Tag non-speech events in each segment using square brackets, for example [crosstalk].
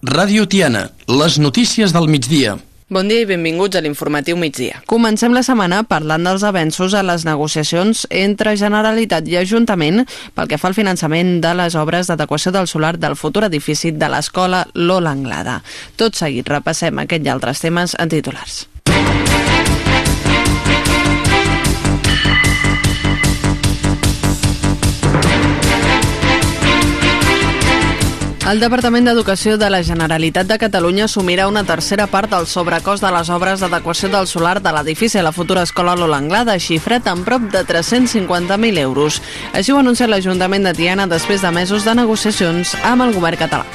Ràdio Tiana, les notícies del migdia. Bon dia i benvinguts a l'informatiu migdia. Comencem la setmana parlant dels avenços a les negociacions entre Generalitat i Ajuntament pel que fa al finançament de les obres d'adequació del solar del futur edifici de l'escola Lola Anglada. Tot seguit repassem aquest i altres temes en titulars. El Departament d'Educació de la Generalitat de Catalunya assumirà una tercera part del sobrecost de les obres d'adequació del solar de l'edifici a la futura escola Lola Anglada, xifrat en prop de 350.000 euros. Així ho ha anunciat l'Ajuntament de Tiana després de mesos de negociacions amb el govern català.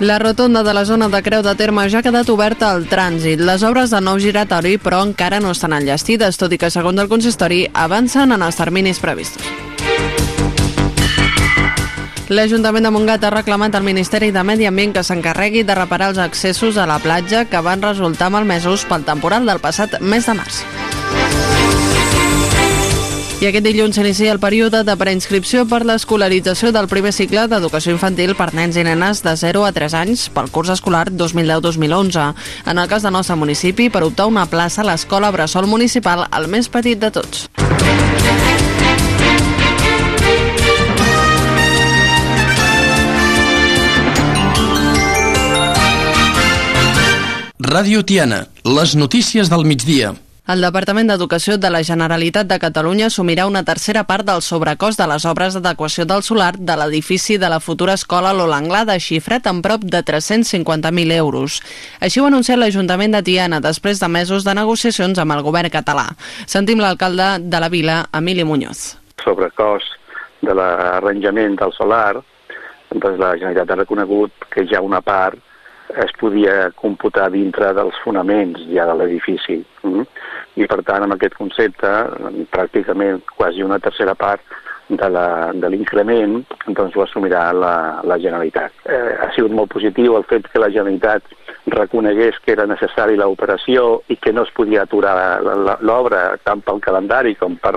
La rotonda de la zona de Creu de Terme ja ha quedat oberta al trànsit. Les obres de nou giratori, però, encara no estan enllestides, tot i que, segons el consistori, avancen en els terminis previstos. L'Ajuntament de Montgat ha reclamat al Ministeri de Medi Ambient que s'encarregui de reparar els accessos a la platja que van resultar malmesos pel temporal del passat mes de març. I aquest dilluns s'inicia el període de preinscripció per l'escolarització del primer cicle d'educació infantil per nens i nenes de 0 a 3 anys pel curs escolar 2010-2011. En el cas del nostre municipi, per optar una plaça a l'escola Bressol Municipal, el més petit de tots. Ràdio Tiana, les notícies del migdia. El Departament d'Educació de la Generalitat de Catalunya assumirà una tercera part del sobrecost de les obres d'adequació del solar de l'edifici de la futura escola Lola Anglada, xifrat en prop de 350.000 euros. Així ho ha anunciat l'Ajuntament de Tiana després de mesos de negociacions amb el govern català. Sentim l'alcalde de la vila, Emili Muñoz. Sobrecost de l'arranjament del solar, doncs la Generalitat ha reconegut que ja una part es podia computar dintre dels fonaments ja de l'edifici. Mm? I per tant, amb aquest concepte, pràcticament quasi una tercera part de l'increment doncs ho assumirà la, la Generalitat. Eh, ha sigut molt positiu el fet que la Generalitat reconegués que era necessari l'operació i que no es podia aturar l'obra tant pel calendari com per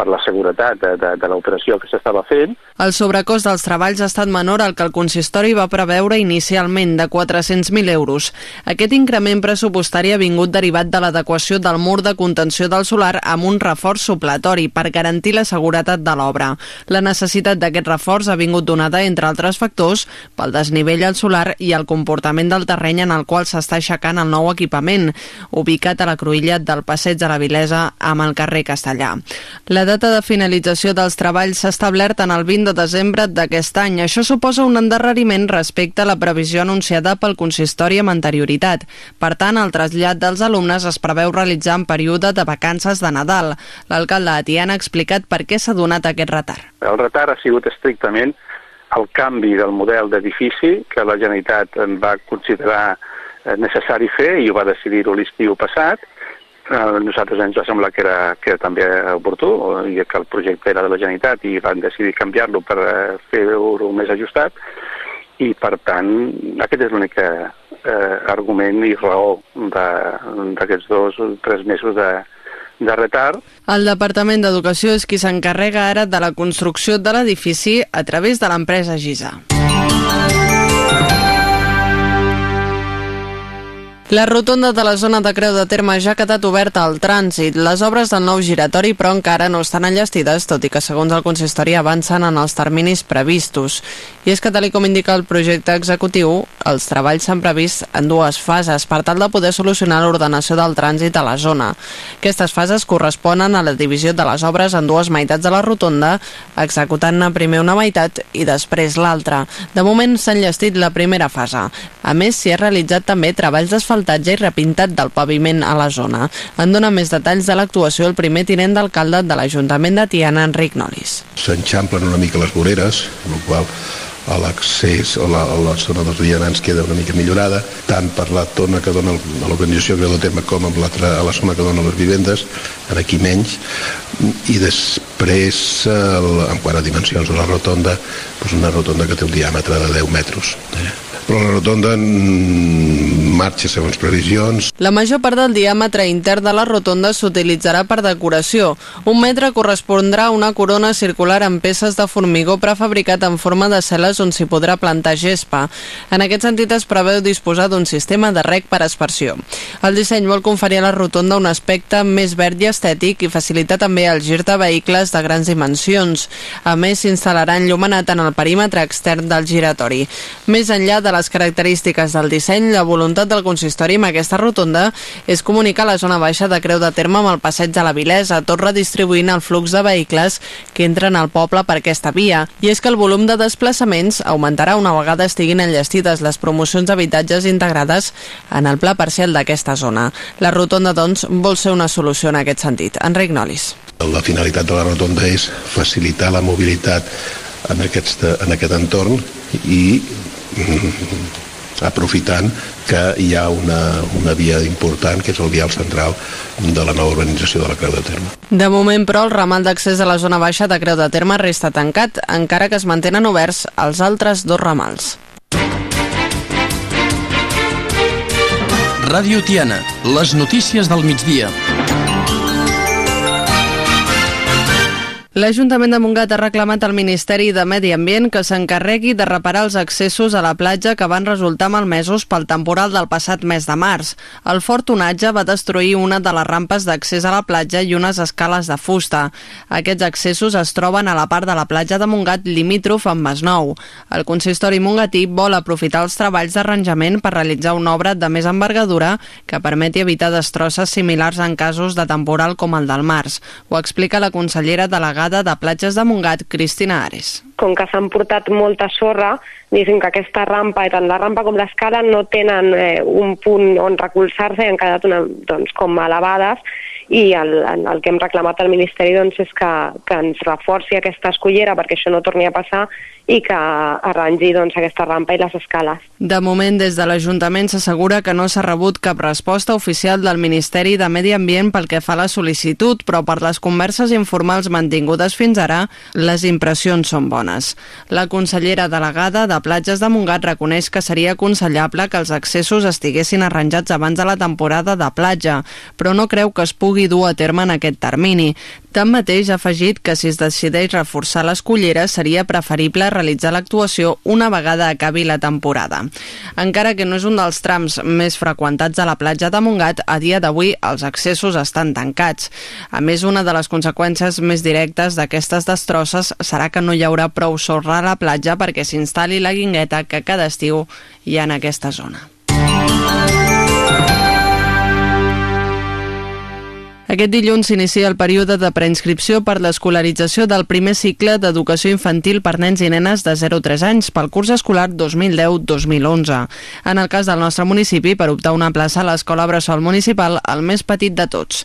per la seguretat de, de, de l'operació que s'estava fent. El sobrecost dels treballs ha estat menor al que el consistori va preveure inicialment, de 400.000 euros. Aquest increment pressupostari ha vingut derivat de l'adequació del mur de contenció del solar amb un reforç supletori per garantir la seguretat de l'obra. La necessitat d'aquest reforç ha vingut donada, entre altres factors, pel desnivell al solar i el comportament del terreny en el qual s'està aixecant el nou equipament, ubicat a la cruïlla del passeig de la Vilesa amb el carrer Castellà. La data de finalització dels treballs s'ha establert en el 20 de desembre d'aquest any. Això suposa un endarreriment respecte a la previsió anunciada pel consistori amb anterioritat. Per tant, el trasllat dels alumnes es preveu realitzar en període de vacances de Nadal. L'alcalde de Tiana ha explicat per què s'ha donat aquest retard. El retard ha sigut estrictament el canvi del model d'edifici que la Generalitat va considerar necessari fer i ho va decidir-ho l'estiu passat a nosaltres ens va semblar que era, que era també oportú i que el projecte era de la Generalitat i van decidir canviar-lo per eh, fer-ho més ajustat i per tant aquest és l'únic eh, argument i raó d'aquests dos o tres mesos de, de retard. El Departament d'Educació és qui s'encarrega ara de la construcció de l'edifici a través de l'empresa GISA. La rotonda de la zona de Creu de Terme ja ha quedat oberta al trànsit. Les obres del nou giratori, però, encara no estan enllestides, tot i que, segons el consistori, avancen en els terminis previstos. I és que, tal com indica el projecte executiu, els treballs s'han previst en dues fases per tal de poder solucionar l'ordenació del trànsit a la zona. Aquestes fases corresponen a la divisió de les obres en dues meitats de la rotonda, executant-ne primer una meitat i després l'altra. De moment s'ha enllestit la primera fase. A més, s'hi ha realitzat també treballs d'asfaltat asfaltatge i repintat del paviment a la zona. En dona més detalls de l'actuació el primer tinent d'alcalde de l'Ajuntament de Tiana, Enric Nolis. S'enxamplen una mica les voreres, amb la qual a l'accés a la, a la zona dels vianants queda una mica millorada, tant per la zona que dona l'organització que de tema com amb a la zona que dona les vivendes. aquí menys, i després, el, en quant a dimensions de la rotonda, doncs una rotonda que té un diàmetre de 10 metres. Eh? però la rotonda marxa segons previsions. La major part del diàmetre intern de la rotonda s'utilitzarà per decoració. Un metre correspondrà a una corona circular amb peces de formigó prefabricat en forma de cel·les on s'hi podrà plantar gespa. En aquest sentit es preveu disposar d'un sistema de rec per aspersió. El disseny vol conferir a la rotonda un aspecte més verd i estètic i facilitar també el gir de vehicles de grans dimensions. A més, s'instal·larà enllumenat en el perímetre extern del giratori. Més enllà de les característiques del disseny, la voluntat del consistori amb aquesta rotonda és comunicar la zona baixa de Creu de Terme amb el passeig de la Vilesa, tot redistribuint el flux de vehicles que entren al poble per aquesta via. I és que el volum de desplaçaments augmentarà una vegada estiguin enllestides les promocions d'habitatges integrades en el pla parcial d'aquesta zona. La rotonda, doncs, vol ser una solució en aquest sentit. Enric Nolis. La finalitat de la rotonda és facilitar la mobilitat en aquest, en aquest entorn i aprofitant que hi ha una, una via important, que és el vial central de la nova urbanització de la Creu de Terme. De moment, però, el ramal d'accés a la zona baixa de Creu de Terme resta tancat, encara que es mantenen oberts els altres dos ramals. Ràdio Tiana, les notícies del migdia. L'Ajuntament de Montgat ha reclamat al Ministeri de Medi Ambient que s'encarregui de reparar els accessos a la platja que van resultar malmesos pel temporal del passat mes de març. El fort onatge va destruir una de les rampes d'accés a la platja i unes escales de fusta. Aquests accessos es troben a la part de la platja de Montgat limítrof amb Masnou. El consistori mongatí vol aprofitar els treballs d'arranjament per realitzar una obra de més envergadura que permeti evitar destrosses similars en casos de temporal com el del març. Ho explica la consellera delegada de Platges de Montgat, Cristina Ares. Com que s'han portat molta sorra, diguéssim que aquesta rampa, tant la rampa com l'escala, no tenen eh, un punt on recolzar-se i han quedat una, doncs, com elevades i el, el que hem reclamat al Ministeri doncs, és que, que ens reforci aquesta escollera perquè això no torni a passar i que arrangi doncs, aquesta rampa i les escales. De moment, des de l'Ajuntament s'assegura que no s'ha rebut cap resposta oficial del Ministeri de Medi Ambient pel que fa a la sol·licitud, però per les converses informals mantingudes fins ara, les impressions són bones. La consellera delegada de Platges de Montgat reconeix que seria aconsellable que els accessos estiguessin arranjats abans de la temporada de platja, però no creu que es pugui dur a terme en aquest termini. Tanmateix ha afegit que si es decideix reforçar les culleres seria preferible realitzar l'actuació una vegada acabi la temporada. Encara que no és un dels trams més freqüentats a la platja de Montgat, a dia d'avui els accessos estan tancats. A més, una de les conseqüències més directes d'aquestes destrosses serà que no hi haurà prou sorra a la platja perquè s'instal·li la guingueta que cada estiu hi ha en aquesta zona. Aquest dilluns s'inicia el període de preinscripció per l'escolarització del primer cicle d'educació infantil per nens i nenes de 0 a 3 anys pel curs escolar 2010-2011. En el cas del nostre municipi, per optar una plaça a l'Escola Bressol Municipal, el més petit de tots.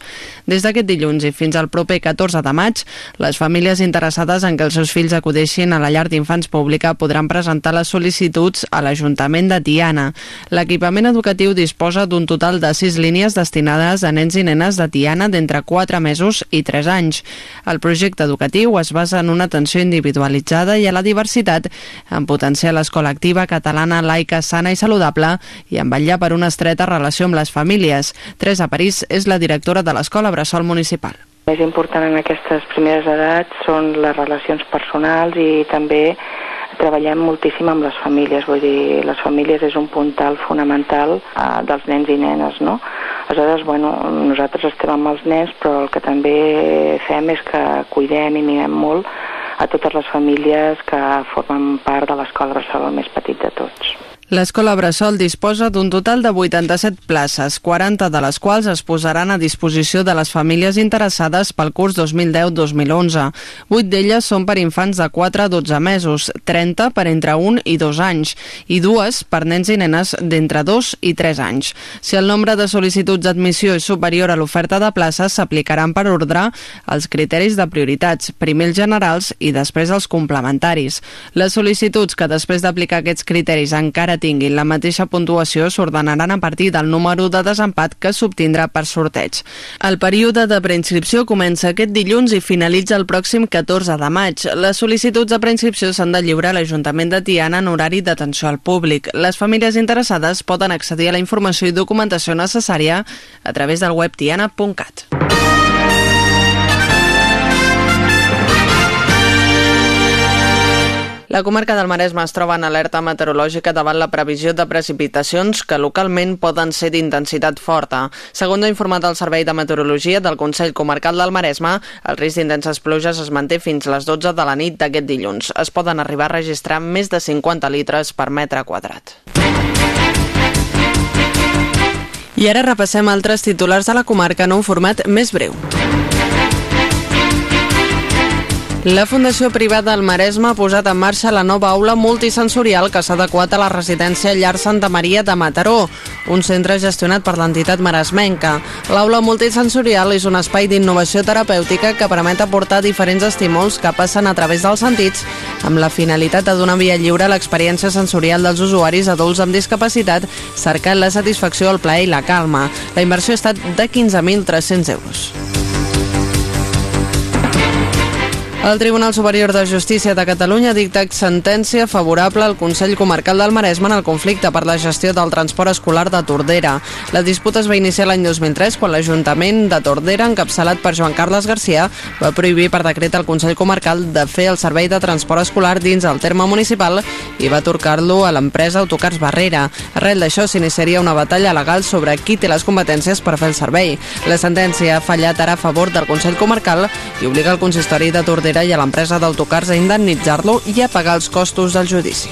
Des d'aquest dilluns i fins al proper 14 de maig, les famílies interessades en que els seus fills acudeixin a la llar d'infants pública podran presentar les sol·licituds a l'Ajuntament de Tiana. L'equipament educatiu disposa d'un total de 6 línies destinades a nens i nenes de Tiana d'entre 4 mesos i 3 anys. El projecte educatiu es basa en una atenció individualitzada i a la diversitat, en potenciar l'escola activa catalana laica, sana i saludable i en vetllar per una estreta relació amb les famílies. Teresa París és la directora de l'Escola Bressol Municipal. Més important en aquestes primeres edats són les relacions personals i també treballem moltíssim amb les famílies, vull dir, les famílies és un puntal fonamental uh, dels nens i nenes, no? Aleshores, bueno, nosaltres estem amb els nens, però el que també fem és que cuidem i mirem molt a totes les famílies que formen part de l'escola el més petit de tots. L'escola Bressol disposa d'un total de 87 places, 40 de les quals es posaran a disposició de les famílies interessades pel curs 2010-2011. 8 d'elles són per infants de 4 a 12 mesos, 30 per entre 1 i 2 anys i dues per nens i nenes d'entre 2 i 3 anys. Si el nombre de sol·licituds d'admissió és superior a l'oferta de places, s'aplicaran per ordre els criteris de prioritats, primer els generals i després els complementaris. Les sol·licituds que després d'aplicar aquests criteris encara tinguin la mateixa puntuació s'ordenaran a partir del número de desempat que s'obtindrà per sorteig. El període de preinscripció comença aquest dilluns i finalitza el pròxim 14 de maig. Les sol·licituds de preinscripció s'han de lliurar a l'Ajuntament de Tiana en horari d'atenció al públic. Les famílies interessades poden accedir a la informació i documentació necessària a través del web tiana.cat. La comarca del Maresme es troba en alerta meteorològica davant la previsió de precipitacions que localment poden ser d'intensitat forta. Segons ha informat el Servei de Meteorologia del Consell Comarcal del Maresme, el risc d'intenses pluges es manté fins les 12 de la nit d'aquest dilluns. Es poden arribar a registrar més de 50 litres per metre quadrat. I ara repassem altres titulars de la comarca en un format més breu. La Fundació Privada del Maresme ha posat en marxa la nova aula multisensorial que s'ha adequat a la residència Llar Santa Maria de Mataró, un centre gestionat per l'entitat maresmenca. L'aula multisensorial és un espai d'innovació terapèutica que permet aportar diferents estímuls que passen a través dels sentits amb la finalitat de donar via lliure a l'experiència sensorial dels usuaris adults amb discapacitat cercant la satisfacció, el plaer i la calma. La inversió ha estat de 15.300 euros. El Tribunal Superior de Justícia de Catalunya ha dictat sentència favorable al Consell Comarcal del Maresme en el conflicte per la gestió del transport escolar de Tordera. La disputa es va iniciar l'any 2003 quan l'Ajuntament de Tordera, encapçalat per Joan Carles Garcia, va prohibir per decret al Consell Comarcal de fer el servei de transport escolar dins el terme municipal i va torcar-lo a l'empresa Autocars Barrera. Arrel d'això s'iniciaria una batalla legal sobre qui té les competències per fer el servei. La sentència ha fallat ara a favor del Consell Comarcal i obliga el consistori de Tordera i a l'empresa d'autocars a indemnitzar-lo i a pagar els costos del judici.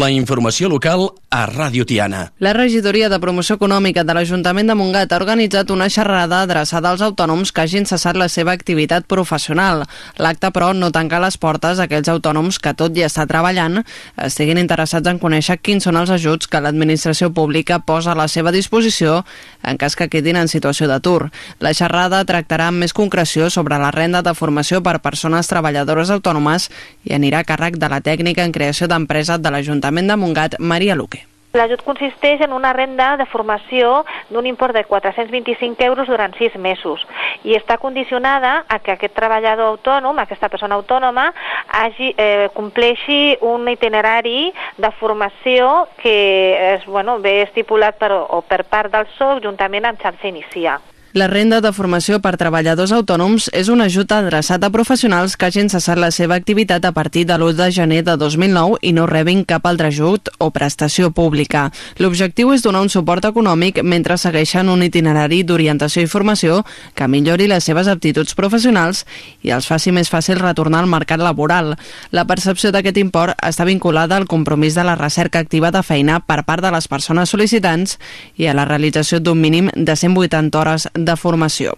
La informació local a Ràdio Tiana. La regidoria de promoció econòmica de l'Ajuntament de Montgat ha organitzat una xerrada adreçada als autònoms que hagin cessat la seva activitat professional. L'acte, però, no tanca les portes a aquells autònoms que, tot i estar treballant, estiguin interessats en conèixer quins són els ajuts que l'administració pública posa a la seva disposició en cas que quedin en situació d'atur. La xerrada tractarà amb més concreció sobre la renda de formació per persones treballadores autònomes i anirà a càrrec de la tècnica en creació d'empresa de l'Ajuntament l'Ajuntament de Montgat, Maria Luque. L'ajut consisteix en una renda de formació d'un import de 425 euros durant sis mesos i està condicionada a que aquest treballador autònom, aquesta persona autònoma, hagi, eh, compleixi un itinerari de formació que és, bueno, ve estipulat per, o per part del SOC juntament amb xarxa inicia. La renda de formació per treballadors autònoms és un ajut adreçat a professionals que hagin cessat la seva activitat a partir de l'1 de gener de 2009 i no rebin cap altre ajut o prestació pública. L'objectiu és donar un suport econòmic mentre segueixen un itinerari d'orientació i formació que millori les seves aptituds professionals i els faci més fàcil retornar al mercat laboral. La percepció d'aquest import està vinculada al compromís de la recerca activa de feina per part de les persones sol·licitants i a la realització d'un mínim de 180 hores de formació.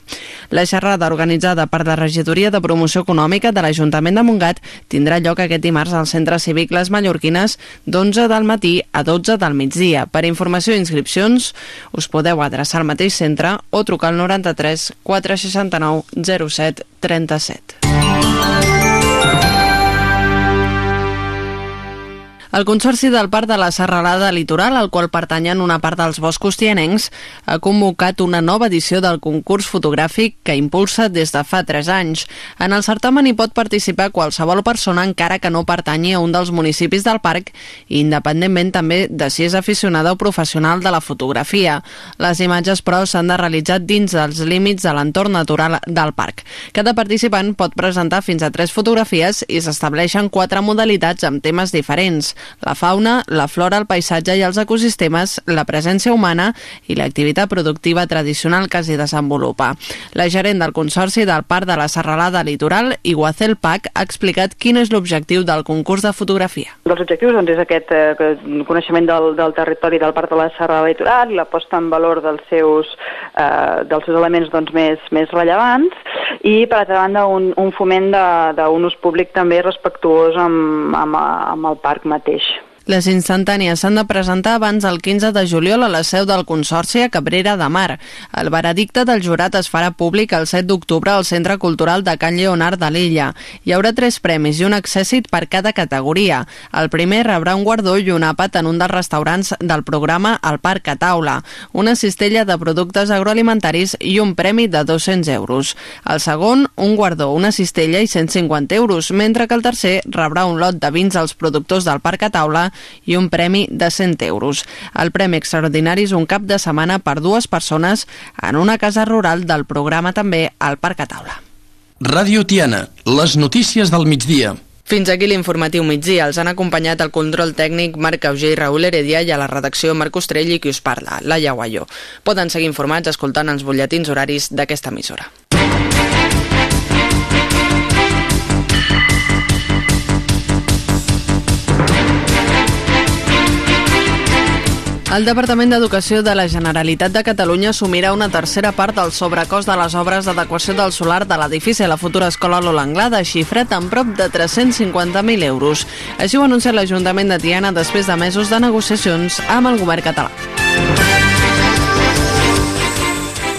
La xerrada organitzada per la Regidoria de Promoció Econòmica de l'Ajuntament de Montgat tindrà lloc aquest dimarts al Centre Cívic Les Mallorquines d'11 del matí a 12 del migdia. Per informació i inscripcions us podeu adreçar al mateix centre o trucar al 93 469 07 37. El Consorci del Parc de la Serralada Litoral, al qual pertanyen una part dels boscos tianencs, ha convocat una nova edició del concurs fotogràfic que impulsa des de fa 3 anys. En el certamen hi pot participar qualsevol persona encara que no pertanyi a un dels municipis del parc, independentment també de si és aficionada o professional de la fotografia. Les imatges, però, s'han de realitzar dins dels límits de l'entorn natural del parc. Cada participant pot presentar fins a tres fotografies i s'estableixen quatre modalitats amb temes diferents la fauna, la flora, el paisatge i els ecosistemes, la presència humana i l'activitat productiva tradicional que s'hi desenvolupa. La gerent del Consorci del Parc de la Serralada Litoral, Iguacel Pac, ha explicat quin és l'objectiu del concurs de fotografia. Dels objectius doncs, és aquest eh, coneixement del, del territori del Parc de la Serralada Litoral, la posta en valor dels seus, eh, dels seus elements doncs, més, més rellevants i, per altra banda, un, un foment d'un ús públic també respectuós amb, amb, amb el parc mateix mateix. Les instantànies s'han de presentar abans del 15 de juliol a la seu del Consorci a Cabrera de Mar. El veredicte del jurat es farà públic el 7 d'octubre al Centre Cultural de Can Lleonard de l'Illa. Hi haurà tres premis i un accèssit per cada categoria. El primer rebrà un guardó i un àpat en un dels restaurants del programa al Parc a Taula, una cistella de productes agroalimentaris i un premi de 200 euros. El segon, un guardó, una cistella i 150 euros, mentre que el tercer rebrà un lot de vins als productors del Parc a Taula i un premi de 100 euros. El premi extraordinari és un cap de setmana per dues persones en una casa rural del programa també al Parc a Taula. Ràdio Tiana, les notícies del migdia. Fins aquí l'informatiu migdia. Els han acompanyat el control tècnic Marc Auger i Raül Heredia i a la redacció Marc Ostrell i qui us parla, la Guaió. Poden seguir informats escoltant els butlletins horaris d'aquesta emissora. El Departament d'Educació de la Generalitat de Catalunya assumirà una tercera part del sobrecost de les obres d'adequació del solar de l'edifici a la futura escola Lola Anglada, xifrat en prop de 350.000 euros. Així ho ha anunciat l'Ajuntament de Tiana després de mesos de negociacions amb el govern català.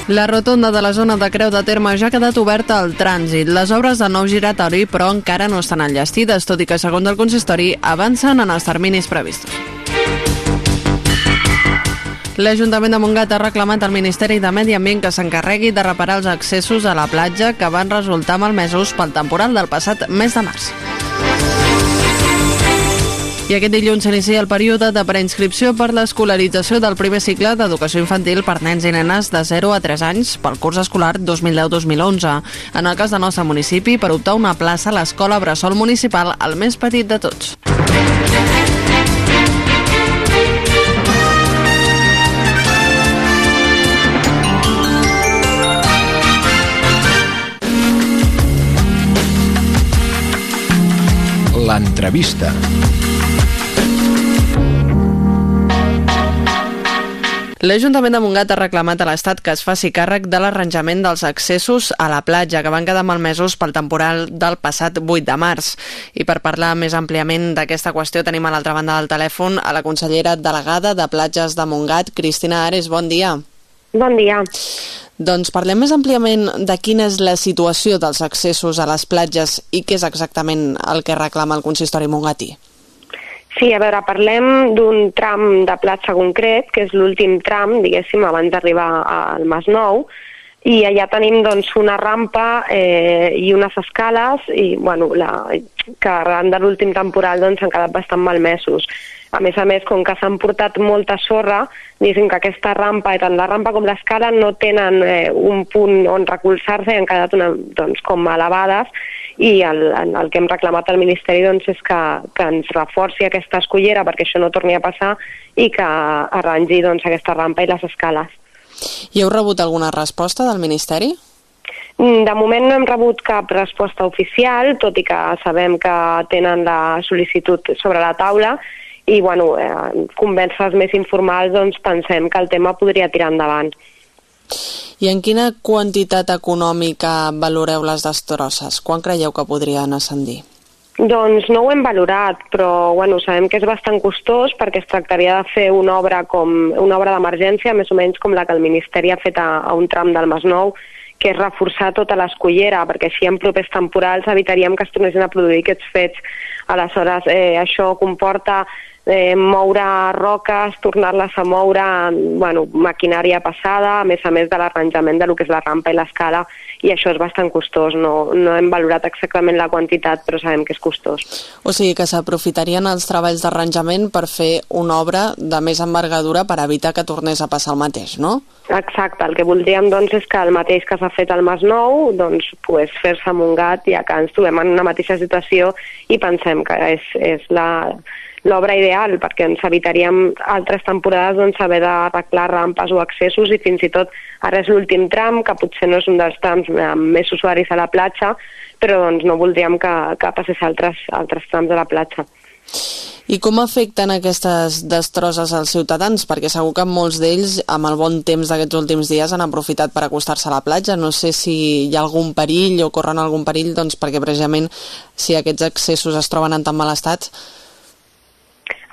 La rotonda de la zona de Creu de Terme ja ha quedat oberta al trànsit. Les obres de nou giratori, però, encara no estan enllestides, tot i que, segons el consistori, avancen en els terminis previstos. L'Ajuntament de Montgat ha reclamat al Ministeri de Medi Ambient que s'encarregui de reparar els accessos a la platja que van resultar malmesos pel temporal del passat mes de març. I aquest dilluns s'inicia el període de preinscripció per l'escolarització del primer cicle d'educació infantil per nens i nenes de 0 a 3 anys pel curs escolar 2010-2011. En el cas del nostre municipi, per optar una plaça a l'escola Bressol Municipal, el més petit de tots. L'entrevista. L'Ajuntament de Montgat ha reclamat a l'Estat que es faci càrrec de l'arranjament dels accessos a la platja, que van quedar malmesos pel temporal del passat 8 de març. I per parlar més àmpliament d'aquesta qüestió tenim a l'altra banda del telèfon a la consellera delegada de Platges de Montgat, Cristina Ares. Bon dia. Bon dia. Doncs parlem més àmpliament de quina és la situació dels accessos a les platges i què és exactament el que reclama el consistori mongatí. Sí, a veure, parlem d'un tram de platja concret, que és l'últim tram, diguéssim, abans d'arribar al Mas Nou, i allà tenim doncs, una rampa eh, i unes escales i, bueno, la, que arran de l'últim temporal doncs, han quedat bastant malmesos. A més a més, com que s'han portat molta sorra, diguéssim que aquesta rampa, i tant la rampa com l'escala, no tenen eh, un punt on recolzar-se i han quedat una, doncs, com elevades i el, el que hem reclamat al Ministeri doncs, és que, que ens reforci aquesta escollera perquè això no torni a passar i que arrangi doncs, aquesta rampa i les escales. I heu rebut alguna resposta del Ministeri? Mm, de moment no hem rebut cap resposta oficial, tot i que sabem que tenen la sol·licitud sobre la taula i bueno, eh, converses més informals doncs pensem que el tema podria tirar endavant. I en quina quantitat econòmica valoreu les destrosses? Quan creieu que podrien ascendir? Doncs no ho hem valorat, però bueno, sabem que és bastant costós perquè es tractaria de fer una obra com una obra d'emergència, més o menys com la que el Ministeri ha fet a, a un tram del Masnou, que és reforçar tota l'escollera, perquè així en propers temporals evitaríem que es tornessin a produir aquests fets. Aleshores, eh, això comporta eh, moure roques, tornar-les a moure, bueno, maquinària passada, a més a més de l'arranjament de lo que és la rampa i l'escala, i això és bastant costós. No, no hem valorat exactament la quantitat, però sabem que és costós. O sigui que s'aprofitarien els treballs d'arranjament per fer una obra de més envergadura per evitar que tornés a passar el mateix, no? Exacte, el que voldríem doncs, és que el mateix que s'ha fet al Mas Nou doncs, pues, fer-se amb un gat, ja que ens trobem en una mateixa situació i pensem que és, és la, l'obra ideal, perquè ens evitaríem altres temporades doncs, haver d'arreglar rampes o accessos i fins i tot ara és l'últim tram, que potser no és un dels trams amb més usuaris a la platja, però doncs, no voldríem que, que passés altres, altres trams de la platja. I com afecten aquestes destrosses als ciutadans? Perquè segur que molts d'ells, amb el bon temps d'aquests últims dies, han aprofitat per acostar-se a la platja. No sé si hi ha algun perill o corren algun perill, doncs perquè precisament si aquests accessos es troben en tan mal estat,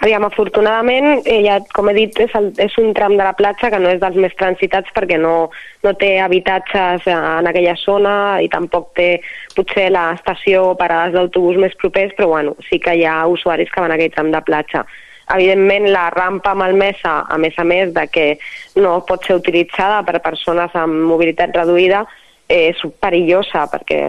Aviam, afortunadament, eh, ja, com he dit, és, el, és un tram de la platja que no és dels més transitats perquè no, no té habitatges en aquella zona i tampoc té potser l'estació o parades d'autobús més propers, però bueno, sí que hi ha usuaris que van a aquell tram de platja. Evidentment, la rampa malmesa, a més a més de que no pot ser utilitzada per persones amb mobilitat reduïda, és perillosa perquè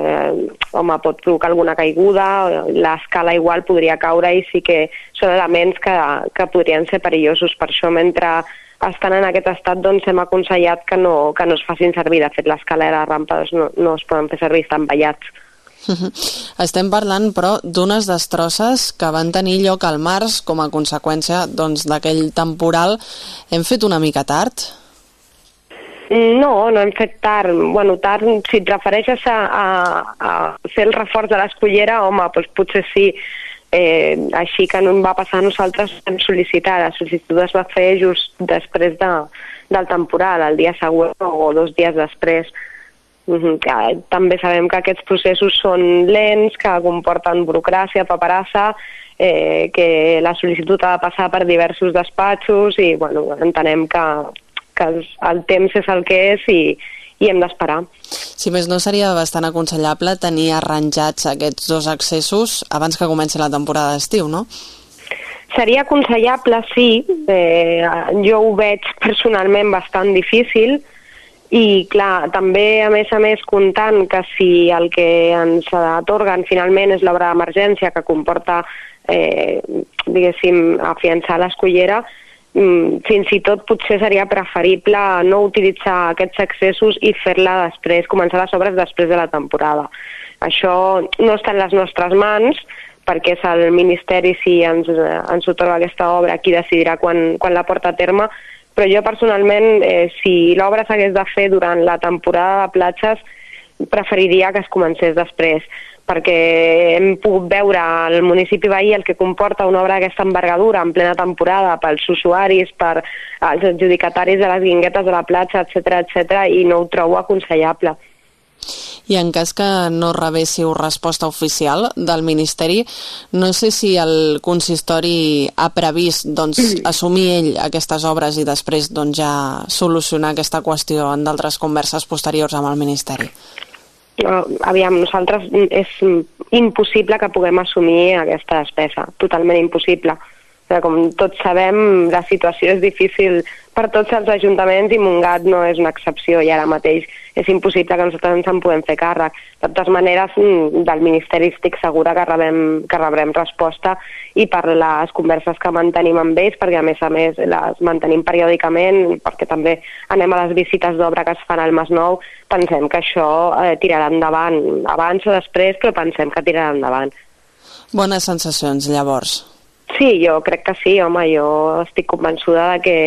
home, pot provocar alguna caiguda, l'escala igual podria caure i sí que són elements que, que podrien ser perillosos. Per això, mentre estan en aquest estat, doncs hem aconsellat que no, que no es facin servir. De fet, l'escala i les rampes no, no es poden fer servir, estan ballats. [laughs] Estem parlant, però, d'unes destrosses que van tenir lloc al març com a conseqüència doncs, d'aquell doncs, temporal. Hem fet una mica tard? No, no hem fet tard. Bueno, tard, si et refereixes a, a, a fer el reforç de l'escollera, home, doncs potser sí. Eh, així que no em va passar a nosaltres hem sol·licitat. La sol·licitud es va fer just després de, del temporal, el dia següent o dos dies després. Mm -hmm. També sabem que aquests processos són lents, que comporten burocràcia, paperassa, eh, que la sol·licitud ha de passar per diversos despatxos i bueno, entenem que, que el, el temps és el que és i, i hem d'esperar. Si més no, seria bastant aconsellable tenir arranjats aquests dos accessos abans que comenci la temporada d'estiu, no? Seria aconsellable, sí. Eh, jo ho veig personalment bastant difícil i, clar, també, a més a més, comptant que si el que ens atorguen finalment és l'obra d'emergència que comporta, eh, diguéssim, afiançar l'escollera, fins i tot potser seria preferible no utilitzar aquests accessos i fer-la després, començar les obres després de la temporada. Això no està en les nostres mans, perquè és el Ministeri si ens, ens otorga aquesta obra qui decidirà quan, quan la porta a terme, però jo personalment, eh, si l'obra s'hagués de fer durant la temporada de platges, preferiria que es comencés després perquè hem pogut veure al municipi veí el que comporta una obra d'aquesta envergadura en plena temporada pels usuaris, per als adjudicataris de les guinguetes de la platja, etc etc i no ho trobo aconsellable. I en cas que no rebéssiu resposta oficial del Ministeri, no sé si el consistori ha previst doncs, assumir ell aquestes obres i després doncs, ja solucionar aquesta qüestió en d'altres converses posteriors amb el Ministeri aviam, nosaltres és impossible que puguem assumir aquesta despesa, totalment impossible. Com tots sabem, la situació és difícil per tots els ajuntaments i Montgat no és una excepció i ara mateix és impossible que nosaltres ens en podem fer càrrec. De totes maneres, mm, del Ministeri estic segura que, rebem, que rebrem resposta i per les converses que mantenim amb ells, perquè a més a més les mantenim periòdicament, perquè també anem a les visites d'obra que es fan al Masnou, pensem que això eh, tirarà endavant abans o després, però pensem que tirarà endavant. Bones sensacions, llavors. Sí, jo crec que sí, home, jo estic convençuda de que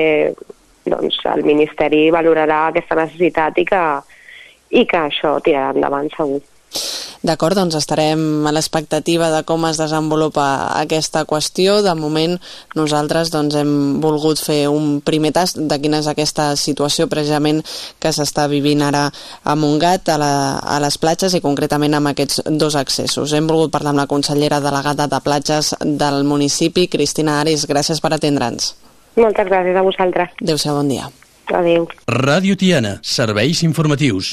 doncs, el Ministeri valorarà aquesta necessitat i que, i que això tirarà endavant segur. D'acord, doncs estarem a l'expectativa de com es desenvolupa aquesta qüestió. De moment nosaltres doncs, hem volgut fer un primer tast de quina és aquesta situació precisament que s'està vivint ara a Montgat, a, la, a les platges i concretament amb aquests dos accessos. Hem volgut parlar amb la consellera delegada de platges del municipi, Cristina Aris. Gràcies per atendre'ns. Moltes gràcies a vosaltres. Adéu-siau, bon dia. Adéu. Ràdio Tiana, serveis informatius.